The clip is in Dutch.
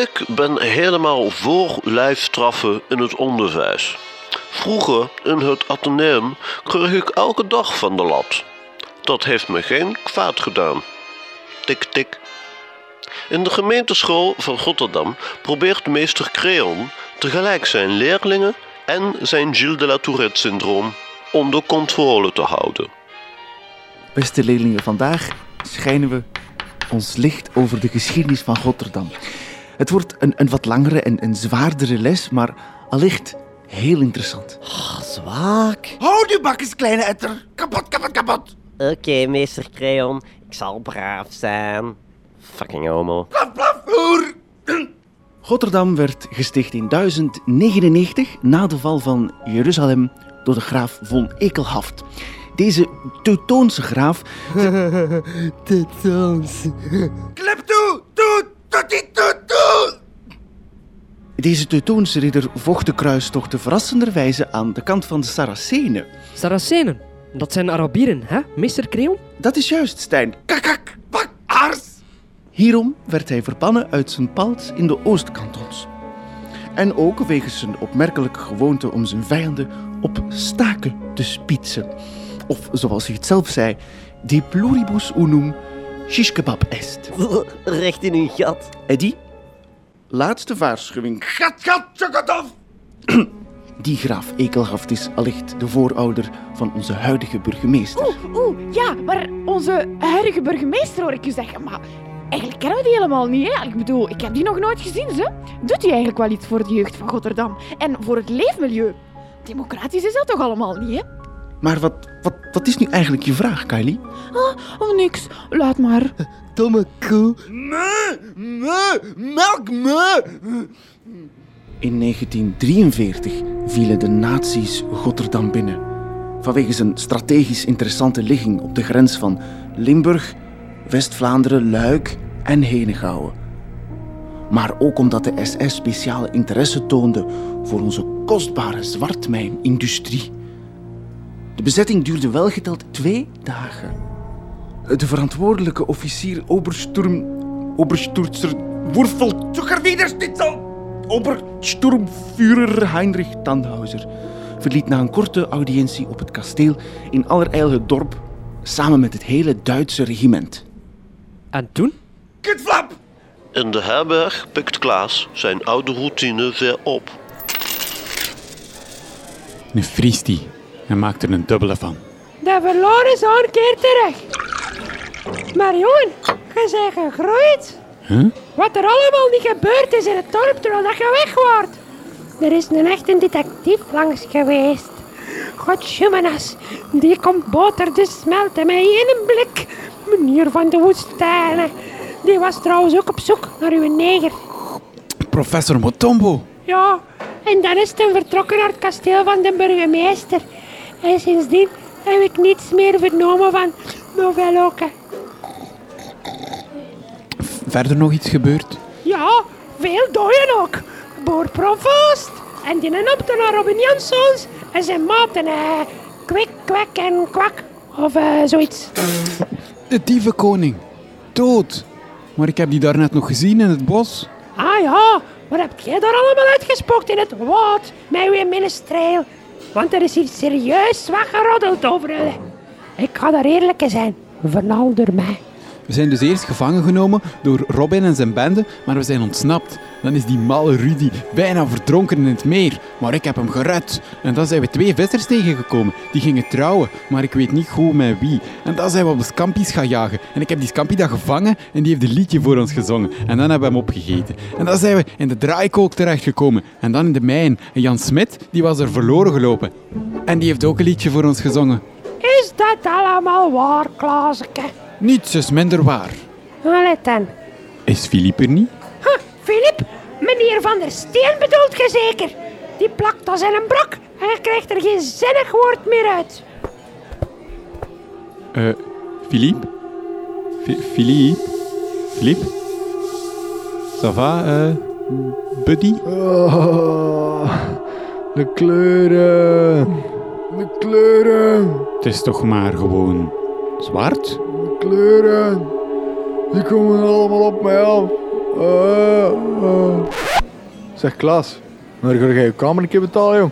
Ik ben helemaal voor lijfstraffen in het onderwijs. Vroeger in het ateneum kreeg ik elke dag van de lat. Dat heeft me geen kwaad gedaan. Tik, tik. In de gemeenteschool van Rotterdam probeert meester Creon tegelijk zijn leerlingen en zijn Gilles de la Tourette-syndroom onder controle te houden. Beste leerlingen, vandaag schijnen we ons licht over de geschiedenis van Rotterdam. Het wordt een, een wat langere en een zwaardere les, maar allicht heel interessant. Zwak. Houd je bakjes, kleine etter. Kapot, kapot, kapot. Oké, meester Creon. Ik zal braaf zijn. Fucking homo. Plaf, plaf, hoer. Rotterdam werd gesticht in 1099 na de val van Jeruzalem door de graaf von Ekelhaft. Deze Teutoonse graaf Klep toe, toe, toetie, toe, toe. Deze Teutoonse ridder vocht de kruistochten verrassenderwijze aan de kant van de Saracenen. Saracenen. Dat zijn Arabieren, hè, meester Creon? Dat is juist, Stijn. Kakak, bak, aars. Hierom werd hij verbannen uit zijn palts in de Oostkantons. En ook wegens zijn opmerkelijke gewoonte om zijn vijanden op staken te spietsen. Of zoals hij het zelf zei, de pluribus unum shish kebab est. Recht in uw gat. Eddie, laatste waarschuwing. Gat, gat, chokotov. Die graaf Ekelhaft is allicht de voorouder van onze huidige burgemeester. Oeh, oeh, ja, maar onze huidige burgemeester hoor ik u zeggen. Maar eigenlijk kennen we die helemaal niet, hè? Ik bedoel, ik heb die nog nooit gezien, ze. Doet hij eigenlijk wel iets voor de jeugd van Rotterdam? En voor het leefmilieu? Democratisch is dat toch allemaal niet, hè? Maar wat, wat, wat is nu eigenlijk je vraag, Kylie? Oh, niks. Laat maar. Domme koe. Me, me, melk me. In 1943 vielen de nazi's Rotterdam binnen. Vanwege zijn strategisch interessante ligging op de grens van Limburg, West-Vlaanderen, Luik en Henegouwen. Maar ook omdat de SS speciale interesse toonde voor onze kostbare zwartmijnindustrie. De bezetting duurde welgeteld twee dagen. De verantwoordelijke officier Obersturm... Obersturzer Wurfel Zuckerwiederstitzel. Obersturmführer Heinrich Tannhauser verliet na een korte audiëntie op het kasteel in allerijl het dorp samen met het hele Duitse regiment. En toen? Kutflap. In de herberg pikt Klaas zijn oude routine weer op. Nu vriest hij en maakt er een dubbele van. De verloren zoon keert terug. Maar jongen, je bent gegroeid. Huh? Wat er allemaal niet gebeurd is in het dorp terwijl dat je weg wordt. Er is een echte detectief langs geweest. Godsjumenas, die komt boter te smelten met één blik. Meneer van de woestijnen. Die was trouwens ook op zoek naar uw neger. Professor Motombo. Ja, en dan is hij vertrokken naar het kasteel van de burgemeester. En sindsdien heb ik niets meer vernomen van Novelloke. Verder nog iets gebeurd? Ja, veel dooien ook. Boer Provoost. En die ambtenaar Robin Jansons. En zijn maten, eh, kwik, kwek en kwak. Of eh, zoiets. De dievenkoning. Dood. Maar ik heb die daarnet nog gezien in het bos. Ah ja, wat heb jij daar allemaal uitgespookt in het woud? Met uw ministreel. Want er is hier serieus wat geroddeld over u. Ik ga daar eerlijk in zijn. Vooral door mij. We zijn dus eerst gevangen genomen door Robin en zijn bende, maar we zijn ontsnapt. Dan is die malle Rudy bijna verdronken in het meer, maar ik heb hem gered. En dan zijn we twee vissers tegengekomen. Die gingen trouwen, maar ik weet niet goed met wie. En dan zijn we op de scampi's gaan jagen. En ik heb die scampi dan gevangen en die heeft een liedje voor ons gezongen. En dan hebben we hem opgegeten. En dan zijn we in de draaikook terechtgekomen. En dan in de mijn. En Jan Smit, die was er verloren gelopen. En die heeft ook een liedje voor ons gezongen. Is dat allemaal waar, Klaaseke? Niets is minder waar. Allee dan. Is Philippe er niet? Huh, Filip, meneer Van der Steen bedoelt je zeker? Die plakt als in een brok en je krijgt er geen zinnig woord meer uit. Eh, Philippe? Fi- Philippe? Philippe? Ça va, eh, buddy? Oh, de kleuren. De kleuren. Het is toch maar gewoon zwart? Kleuren. Die komen allemaal op mij af. Ah, ah. Zeg Klaas, maar ga jij je kamer een keer betalen, jong?